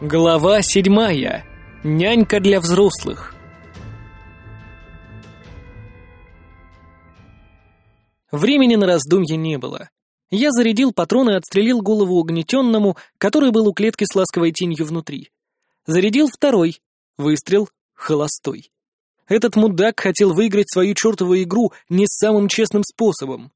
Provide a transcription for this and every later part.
Глава седьмая. Нянька для взрослых. Времени на раздумье не было. Я зарядил патроны и отстрелил голову угнетенному, который был у клетки с ласковой тенью внутри. Зарядил второй. Выстрел. Холостой. Этот мудак хотел выиграть свою чертову игру не самым честным способом.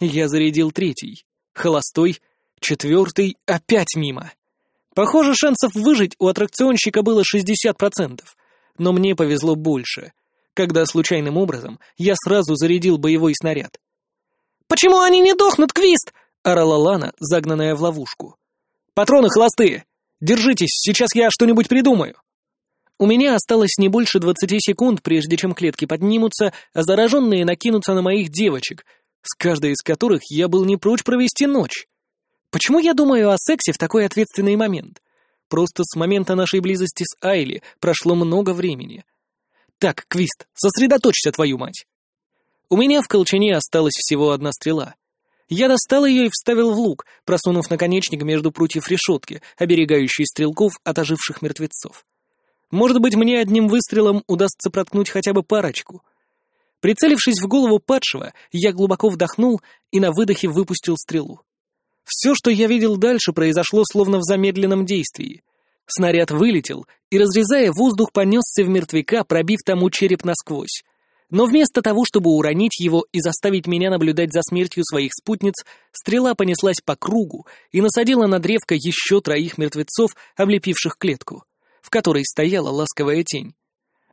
Я зарядил третий. Холостой. Четвертый. Опять мимо. Похоже, шансов выжить у аттракционщика было 60%, но мне повезло больше, когда случайным образом я сразу зарядил боевой снаряд. «Почему они не дохнут, Квист?» — орала Лана, загнанная в ловушку. «Патроны холостые! Держитесь, сейчас я что-нибудь придумаю!» У меня осталось не больше двадцати секунд, прежде чем клетки поднимутся, а зараженные накинутся на моих девочек, с каждой из которых я был не прочь провести ночь. Почему я думаю о сексе в такой ответственный момент? Просто с момента нашей близости с Айли прошло много времени. Так, Квист, сосредоточься, твою мать. У меня в колчане осталась всего одна стрела. Я достал ее и вставил в лук, просунув наконечник между прутьев решетки, оберегающей стрелков от оживших мертвецов. Может быть, мне одним выстрелом удастся проткнуть хотя бы парочку. Прицелившись в голову падшего, я глубоко вдохнул и на выдохе выпустил стрелу. Все, что я видел дальше, произошло словно в замедленном действии. Снаряд вылетел и, разрезая воздух, понесся в мертвяка, пробив тому череп насквозь. Но вместо того, чтобы уронить его и заставить меня наблюдать за смертью своих спутниц, стрела понеслась по кругу и насадила на древко еще троих мертвецов, облепивших клетку, в которой стояла ласковая тень.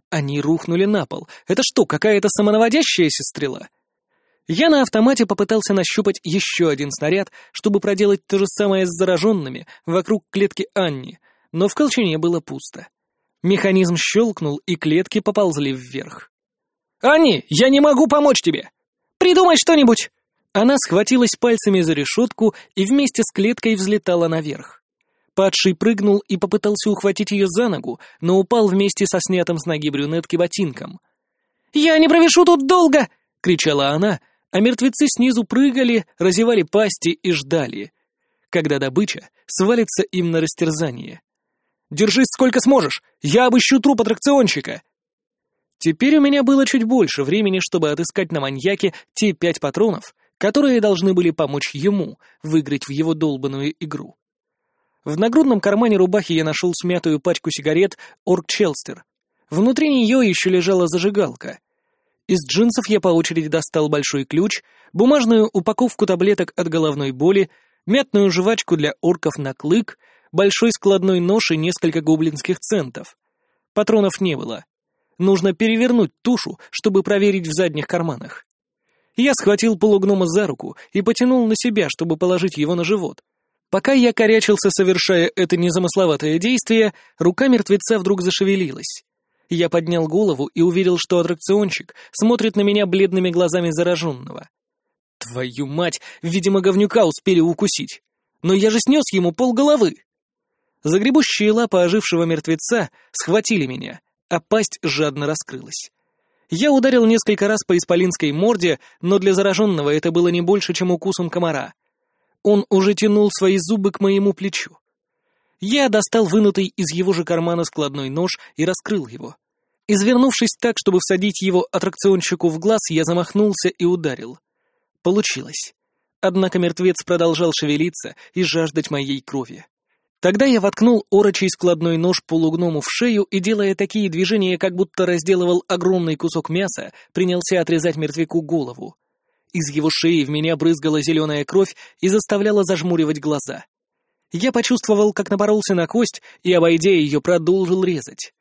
Они рухнули на пол. Это что, какая-то самонаводящаяся стрела? Я на автомате попытался нащупать еще один снаряд, чтобы проделать то же самое с зараженными вокруг клетки Анни, но в колчане было пусто. Механизм щелкнул, и клетки поползли вверх. «Анни, я не могу помочь тебе! Придумай что-нибудь!» Она схватилась пальцами за решетку и вместе с клеткой взлетала наверх. Падший прыгнул и попытался ухватить ее за ногу, но упал вместе со снятым с ноги брюнетки ботинком. «Я не провешу тут долго!» — кричала она, а мертвецы снизу прыгали, разевали пасти и ждали, когда добыча свалится им на растерзание. «Держись сколько сможешь! Я обыщу труп аттракционщика!» Теперь у меня было чуть больше времени, чтобы отыскать на маньяке те пять патронов, которые должны были помочь ему выиграть в его долбанную игру. В нагрудном кармане рубахи я нашел смятую пачку сигарет «Орк Челстер». Внутри нее еще лежала зажигалка. Из джинсов я по очереди достал большой ключ, бумажную упаковку таблеток от головной боли, мятную жвачку для орков на клык, большой складной нож и несколько гоблинских центов. Патронов не было. Нужно перевернуть тушу, чтобы проверить в задних карманах. Я схватил полугнома за руку и потянул на себя, чтобы положить его на живот. Пока я корячился, совершая это незамысловатое действие, рука мертвеца вдруг зашевелилась. Я поднял голову и увидел, что аттракционщик смотрит на меня бледными глазами зараженного. Твою мать, видимо, говнюка успели укусить. Но я же снес ему полголовы. Загребущие лапы ожившего мертвеца схватили меня, а пасть жадно раскрылась. Я ударил несколько раз по исполинской морде, но для зараженного это было не больше, чем укусом комара. Он уже тянул свои зубы к моему плечу. Я достал вынутый из его же кармана складной нож и раскрыл его. Извернувшись так, чтобы всадить его аттракционщику в глаз, я замахнулся и ударил. Получилось. Однако мертвец продолжал шевелиться и жаждать моей крови. Тогда я воткнул орочий складной нож полугному в шею и, делая такие движения, как будто разделывал огромный кусок мяса, принялся отрезать мертвяку голову. Из его шеи в меня брызгала зеленая кровь и заставляла зажмуривать глаза. Я почувствовал, как напоролся на кость и, обойдя ее, продолжил резать.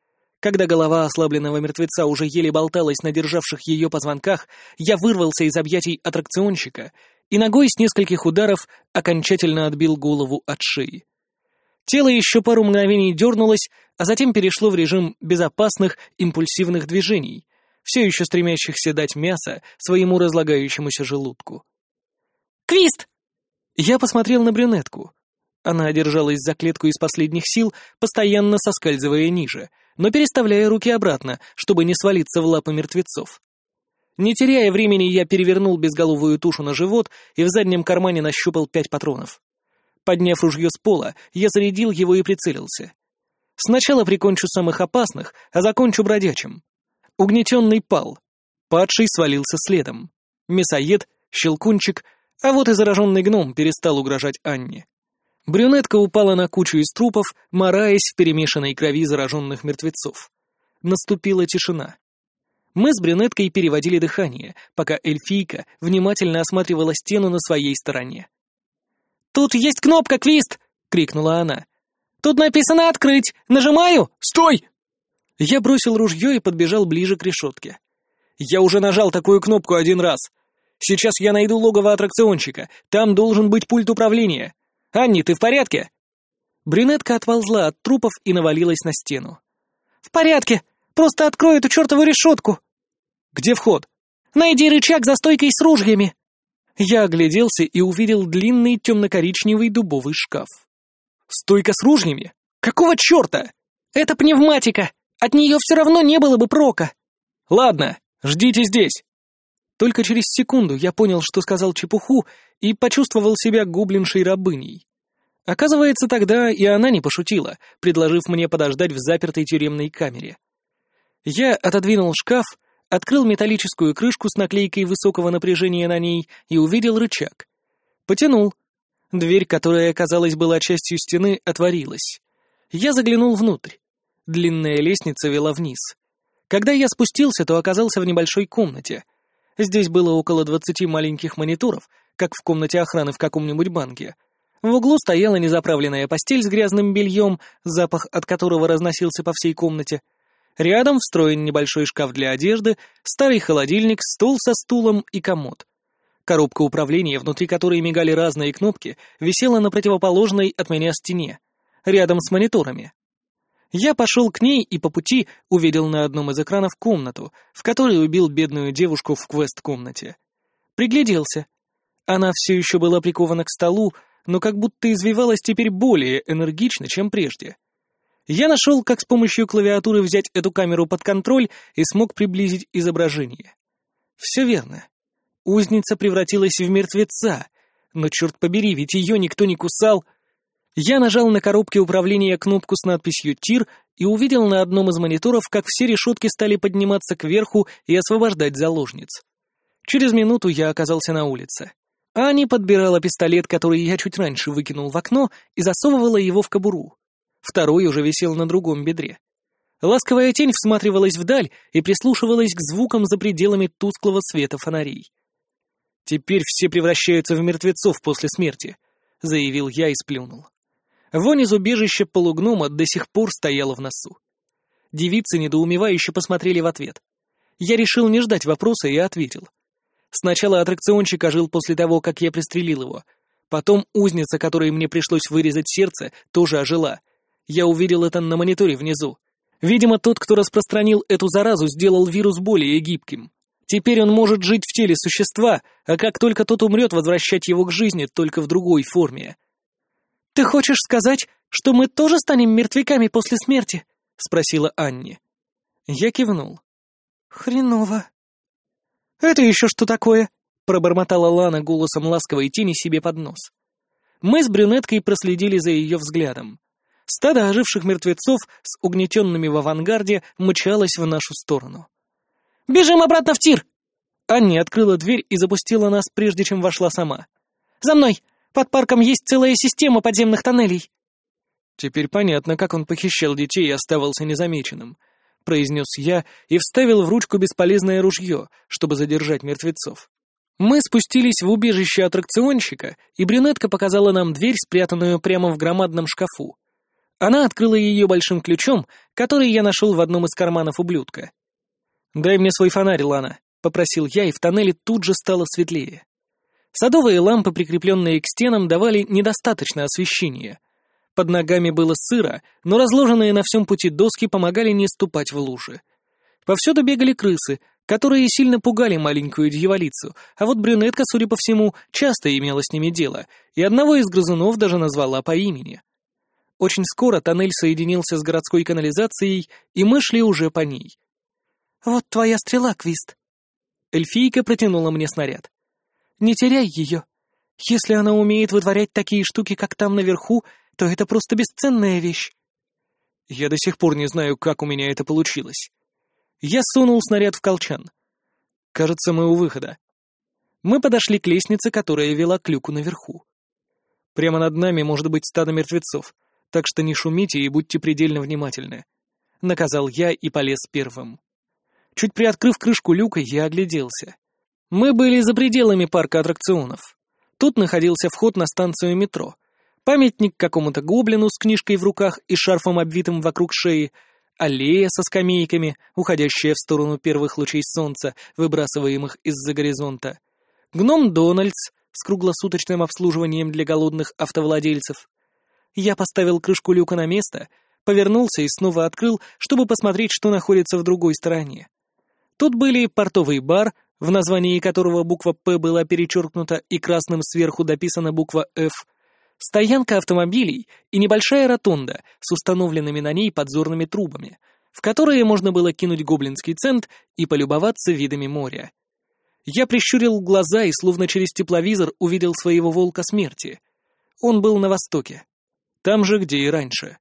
Когда голова ослабленного мертвеца уже еле болталась на державших ее позвонках, я вырвался из объятий аттракционщика и ногой с нескольких ударов окончательно отбил голову от шеи. Тело еще пару мгновений дернулось, а затем перешло в режим безопасных импульсивных движений, все еще стремящихся дать мясо своему разлагающемуся желудку. «Квист!» Я посмотрел на брюнетку. Она держалась за клетку из последних сил, постоянно соскальзывая ниже, но переставляя руки обратно, чтобы не свалиться в лапы мертвецов. Не теряя времени, я перевернул безголовую тушу на живот и в заднем кармане нащупал пять патронов. Подняв ружье с пола, я зарядил его и прицелился. Сначала прикончу самых опасных, а закончу бродячим. Угнетенный пал. Падший свалился следом. Мясоед, щелкунчик, а вот и зараженный гном перестал угрожать Анне. Брюнетка упала на кучу из трупов, мораясь в перемешанной крови зараженных мертвецов. Наступила тишина. Мы с брюнеткой переводили дыхание, пока эльфийка внимательно осматривала стену на своей стороне. «Тут есть кнопка, Квист!» — крикнула она. «Тут написано «Открыть». Нажимаю! Стой!» Я бросил ружье и подбежал ближе к решетке. «Я уже нажал такую кнопку один раз. Сейчас я найду логово аттракционщика. Там должен быть пульт управления. Анни, ты в порядке?» Брюнетка отползла от трупов и навалилась на стену. «В порядке! Просто открой эту чертову решетку!» «Где вход?» «Найди рычаг за стойкой с ружьями!» Я огляделся и увидел длинный темно-коричневый дубовый шкаф. «Стойка с ружьями? Какого черта?» «Это пневматика! От нее все равно не было бы прока!» «Ладно, ждите здесь!» Только через секунду я понял, что сказал чепуху, и почувствовал себя гублиншей рабыней. Оказывается, тогда и она не пошутила, предложив мне подождать в запертой тюремной камере. Я отодвинул шкаф, открыл металлическую крышку с наклейкой высокого напряжения на ней и увидел рычаг. Потянул. Дверь, которая, казалось, была частью стены, отворилась. Я заглянул внутрь. Длинная лестница вела вниз. Когда я спустился, то оказался в небольшой комнате — Здесь было около двадцати маленьких мониторов, как в комнате охраны в каком-нибудь банке. В углу стояла незаправленная постель с грязным бельем, запах от которого разносился по всей комнате. Рядом встроен небольшой шкаф для одежды, старый холодильник, стол со стулом и комод. Коробка управления, внутри которой мигали разные кнопки, висела на противоположной от меня стене, рядом с мониторами. Я пошел к ней и по пути увидел на одном из экранов комнату, в которой убил бедную девушку в квест-комнате. Пригляделся. Она все еще была прикована к столу, но как будто извивалась теперь более энергично, чем прежде. Я нашел, как с помощью клавиатуры взять эту камеру под контроль и смог приблизить изображение. Все верно. Узница превратилась в мертвеца, но, черт побери, ведь ее никто не кусал, я нажал на коробке управления кнопку с надписью «Тир» и увидел на одном из мониторов, как все решетки стали подниматься кверху и освобождать заложниц. Через минуту я оказался на улице. Ани подбирала пистолет, который я чуть раньше выкинул в окно, и засовывала его в кобуру. Второй уже висел на другом бедре. Ласковая тень всматривалась вдаль и прислушивалась к звукам за пределами тусклого света фонарей. «Теперь все превращаются в мертвецов после смерти», — заявил я и сплюнул. Вонь из убежища полугнома до сих пор стояла в носу. Девицы недоумевающе посмотрели в ответ. Я решил не ждать вопроса и ответил. Сначала аттракционщик ожил после того, как я пристрелил его. Потом узница, которой мне пришлось вырезать сердце, тоже ожила. Я увидел это на мониторе внизу. Видимо, тот, кто распространил эту заразу, сделал вирус более гибким. Теперь он может жить в теле существа, а как только тот умрет, возвращать его к жизни, только в другой форме. «Ты хочешь сказать, что мы тоже станем мертвяками после смерти?» — спросила Анни. Я кивнул. «Хреново». «Это еще что такое?» — пробормотала Лана голосом ласковой тени себе под нос. Мы с брюнеткой проследили за ее взглядом. Стадо оживших мертвецов с угнетенными в авангарде мчалось в нашу сторону. «Бежим обратно в тир!» Анни открыла дверь и запустила нас, прежде чем вошла сама. «За мной! Под парком есть целая система подземных тоннелей». «Теперь понятно, как он похищал детей и оставался незамеченным», — произнес я и вставил в ручку бесполезное ружье, чтобы задержать мертвецов. Мы спустились в убежище аттракционщика, и брюнетка показала нам дверь, спрятанную прямо в громадном шкафу. Она открыла ее большим ключом, который я нашел в одном из карманов ублюдка. «Дай мне свой фонарь, Лана», — попросил я, и в тоннеле тут же стало светлее. Садовые лампы, прикрепленные к стенам, давали недостаточно освещения. Под ногами было сыро, но разложенные на всем пути доски помогали не ступать в лужи. Повсюду бегали крысы, которые сильно пугали маленькую дьяволицу, а вот брюнетка, судя по всему, часто имела с ними дело, и одного из грызунов даже назвала по имени. Очень скоро тоннель соединился с городской канализацией, и мы шли уже по ней. «Вот твоя стрела, Квист». Эльфийка протянула мне снаряд. Не теряй ее. Если она умеет вытворять такие штуки, как там наверху, то это просто бесценная вещь. Я до сих пор не знаю, как у меня это получилось. Я сунул снаряд в колчан. Кажется, мы у выхода. Мы подошли к лестнице, которая вела к люку наверху. Прямо над нами может быть стадо мертвецов, так что не шумите и будьте предельно внимательны. Наказал я и полез первым. Чуть приоткрыв крышку люка, я огляделся. Мы были за пределами парка аттракционов. Тут находился вход на станцию метро. Памятник какому-то гоблину с книжкой в руках и шарфом обвитым вокруг шеи, аллея со скамейками, уходящая в сторону первых лучей солнца, выбрасываемых из-за горизонта, гном Дональдс с круглосуточным обслуживанием для голодных автовладельцев. Я поставил крышку люка на место, повернулся и снова открыл, чтобы посмотреть, что находится в другой стороне. Тут были портовый бар, в названии которого буква «П» была перечеркнута и красным сверху дописана буква «Ф», стоянка автомобилей и небольшая ротонда с установленными на ней подзорными трубами, в которые можно было кинуть гоблинский цент и полюбоваться видами моря. Я прищурил глаза и словно через тепловизор увидел своего волка смерти. Он был на востоке. Там же, где и раньше.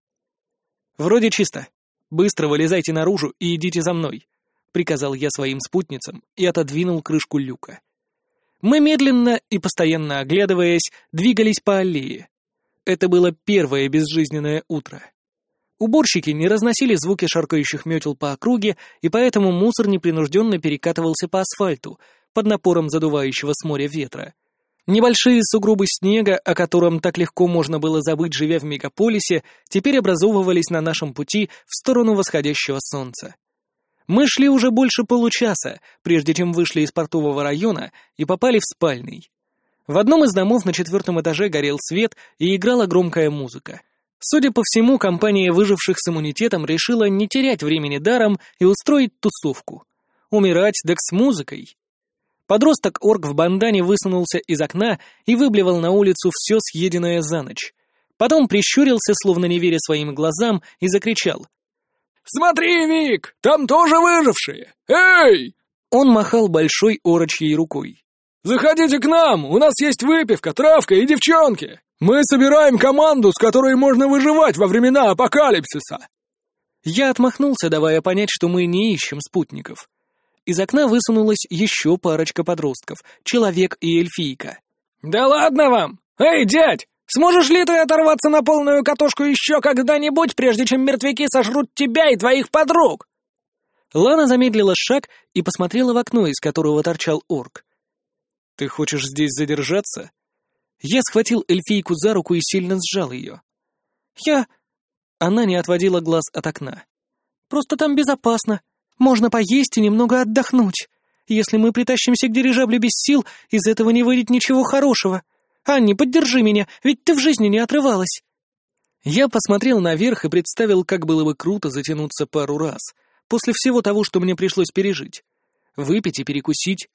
«Вроде чисто. Быстро вылезайте наружу и идите за мной», — приказал я своим спутницам и отодвинул крышку люка. Мы медленно и постоянно оглядываясь, двигались по аллее. Это было первое безжизненное утро. Уборщики не разносили звуки шаркающих метел по округе, и поэтому мусор непринужденно перекатывался по асфальту, под напором задувающего с моря ветра. Небольшие сугробы снега, о котором так легко можно было забыть, живя в мегаполисе, теперь образовывались на нашем пути в сторону восходящего солнца. Мы шли уже больше получаса, прежде чем вышли из портового района и попали в спальный. В одном из домов на четвертом этаже горел свет и играла громкая музыка. Судя по всему, компания выживших с иммунитетом решила не терять времени даром и устроить тусовку. Умирать, так с музыкой. Подросток-орк в бандане высунулся из окна и выблевал на улицу все съеденное за ночь. Потом прищурился, словно не веря своим глазам, и закричал. «Смотри, Вик, там тоже выжившие! Эй!» Он махал большой орочьей рукой. «Заходите к нам, у нас есть выпивка, травка и девчонки! Мы собираем команду, с которой можно выживать во времена апокалипсиса!» Я отмахнулся, давая понять, что мы не ищем спутников. Из окна высунулась еще парочка подростков, человек и эльфийка. «Да ладно вам! Эй, дядь, сможешь ли ты оторваться на полную катушку еще когда-нибудь, прежде чем мертвяки сожрут тебя и твоих подруг?» Лана замедлила шаг и посмотрела в окно, из которого торчал орк. «Ты хочешь здесь задержаться?» Я схватил эльфийку за руку и сильно сжал ее. «Я...» Она не отводила глаз от окна. «Просто там безопасно. Можно поесть и немного отдохнуть. Если мы притащимся к дирижаблю без сил, из этого не выйдет ничего хорошего. Анни, поддержи меня, ведь ты в жизни не отрывалась». Я посмотрел наверх и представил, как было бы круто затянуться пару раз, после всего того, что мне пришлось пережить. Выпить и перекусить.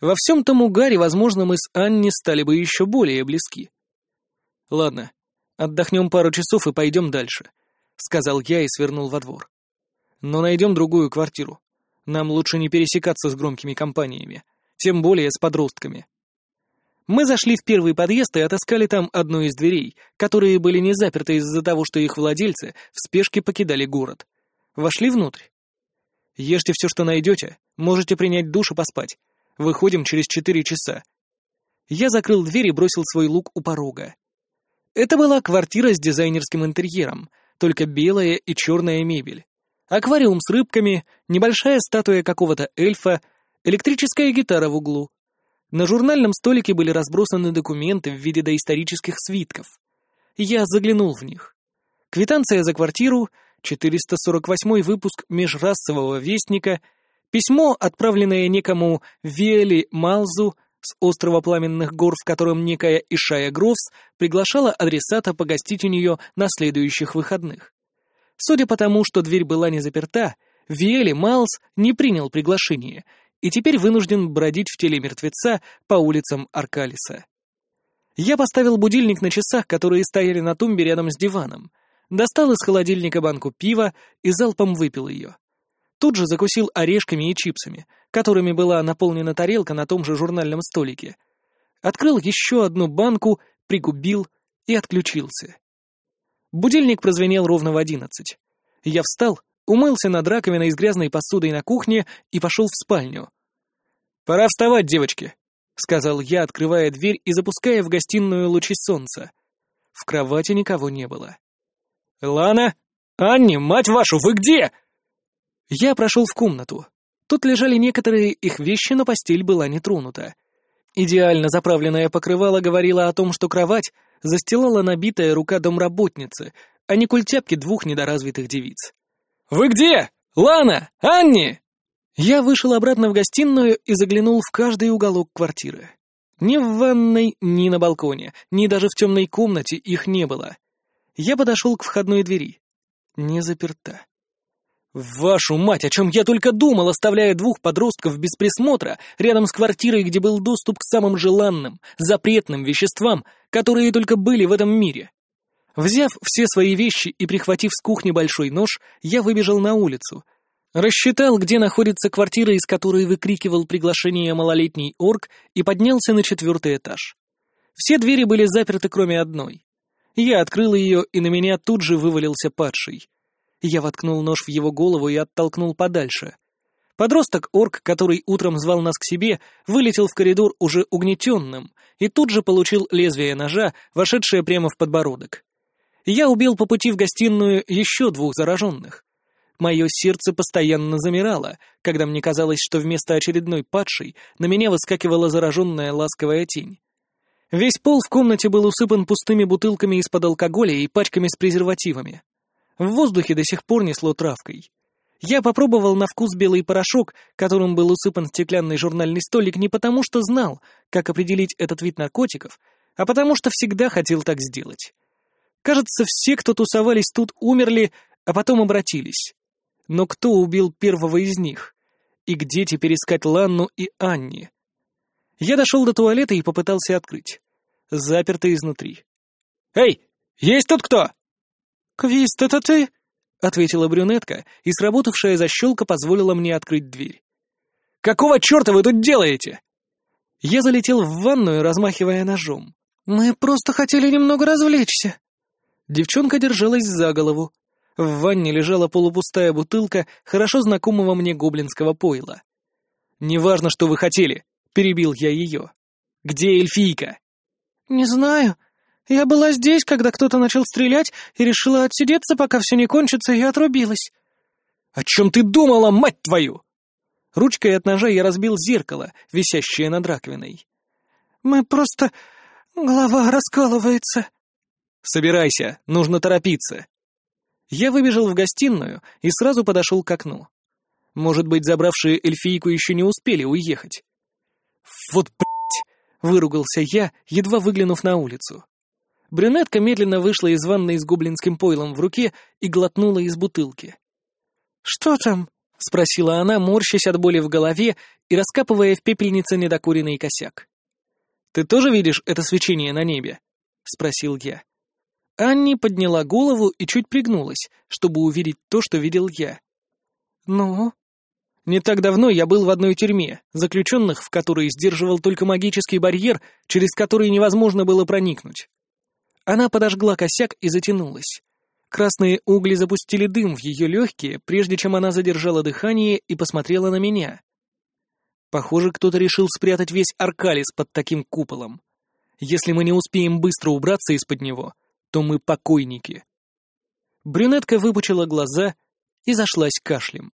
Во всем том угаре, возможно, мы с Анни стали бы еще более близки. «Ладно, отдохнем пару часов и пойдем дальше», — сказал я и свернул во двор. Но найдем другую квартиру. Нам лучше не пересекаться с громкими компаниями, тем более с подростками. Мы зашли в первый подъезд и отыскали там одну из дверей, которые были не заперты из-за того, что их владельцы в спешке покидали город. Вошли внутрь. Ешьте все, что найдете, можете принять душ и поспать. Выходим через четыре часа. Я закрыл дверь и бросил свой лук у порога. Это была квартира с дизайнерским интерьером, только белая и черная мебель аквариум с рыбками, небольшая статуя какого-то эльфа, электрическая гитара в углу. На журнальном столике были разбросаны документы в виде доисторических свитков. Я заглянул в них. Квитанция за квартиру, 448 выпуск межрасового вестника, письмо, отправленное некому Виэли Малзу с острова Пламенных гор, в котором некая Ишая Грофс приглашала адресата погостить у нее на следующих выходных. Судя по тому, что дверь была не заперта, Виэли Майлз не принял приглашение и теперь вынужден бродить в теле мертвеца по улицам Аркалиса. Я поставил будильник на часах, которые стояли на тумбе рядом с диваном, достал из холодильника банку пива и залпом выпил ее. Тут же закусил орешками и чипсами, которыми была наполнена тарелка на том же журнальном столике. Открыл еще одну банку, пригубил и отключился. Будильник прозвенел ровно в одиннадцать. Я встал, умылся над раковиной с грязной посудой на кухне и пошел в спальню. «Пора вставать, девочки», — сказал я, открывая дверь и запуская в гостиную лучи солнца. В кровати никого не было. «Лана? Анни, мать вашу, вы где?» Я прошел в комнату. Тут лежали некоторые их вещи, но постель была не тронута. Идеально заправленное покрывало говорило о том, что кровать застилала набитая рука домработницы, а не культяпки двух недоразвитых девиц. «Вы где? Лана! Анни!» Я вышел обратно в гостиную и заглянул в каждый уголок квартиры. Ни в ванной, ни на балконе, ни даже в темной комнате их не было. Я подошел к входной двери. Не заперта. Вашу мать, о чем я только думал, оставляя двух подростков без присмотра рядом с квартирой, где был доступ к самым желанным, запретным веществам, которые только были в этом мире. Взяв все свои вещи и прихватив с кухни большой нож, я выбежал на улицу. Рассчитал, где находится квартира, из которой выкрикивал приглашение малолетний орк, и поднялся на четвертый этаж. Все двери были заперты, кроме одной. Я открыл ее, и на меня тут же вывалился падший. Я воткнул нож в его голову и оттолкнул подальше. Подросток-орк, который утром звал нас к себе, вылетел в коридор уже угнетенным и тут же получил лезвие ножа, вошедшее прямо в подбородок. Я убил по пути в гостиную еще двух зараженных. Мое сердце постоянно замирало, когда мне казалось, что вместо очередной падшей на меня выскакивала зараженная ласковая тень. Весь пол в комнате был усыпан пустыми бутылками из-под алкоголя и пачками с презервативами. В воздухе до сих пор несло травкой. Я попробовал на вкус белый порошок, которым был усыпан стеклянный журнальный столик, не потому что знал, как определить этот вид наркотиков, а потому что всегда хотел так сделать. Кажется, все, кто тусовались тут, умерли, а потом обратились. Но кто убил первого из них? И где теперь искать Ланну и Анни? Я дошел до туалета и попытался открыть. Заперто изнутри. «Эй, есть тут кто?» «Квист, это ты?» — ответила брюнетка, и сработавшая защелка позволила мне открыть дверь. «Какого черта вы тут делаете?» Я залетел в ванную, размахивая ножом. «Мы просто хотели немного развлечься». Девчонка держалась за голову. В ванне лежала полупустая бутылка хорошо знакомого мне гоблинского пойла. «Неважно, что вы хотели», — перебил я ее. «Где эльфийка?» «Не знаю. Я была здесь, когда кто-то начал стрелять, и решила отсидеться, пока все не кончится, и отрубилась». «О чем ты думала, мать твою?» Ручкой от ножа я разбил зеркало, висящее над раковиной. «Мы просто... голова раскалывается». «Собирайся, нужно торопиться». Я выбежал в гостиную и сразу подошел к окну. Может быть, забравшие эльфийку еще не успели уехать. «Вот, блядь!» — выругался я, едва выглянув на улицу. Брюнетка медленно вышла из ванной с гоблинским пойлом в руке и глотнула из бутылки. «Что там?» — спросила она, морщась от боли в голове и раскапывая в пепельнице недокуренный косяк. «Ты тоже видишь это свечение на небе?» — спросил я. Анни подняла голову и чуть пригнулась, чтобы увидеть то, что видел я. «Ну?» Не так давно я был в одной тюрьме, заключенных в которой сдерживал только магический барьер, через который невозможно было проникнуть. Она подожгла косяк и затянулась. Красные угли запустили дым в ее легкие, прежде чем она задержала дыхание и посмотрела на меня. Похоже, кто-то решил спрятать весь Аркалис под таким куполом. Если мы не успеем быстро убраться из-под него, то мы покойники. Брюнетка выпучила глаза и зашлась кашлем.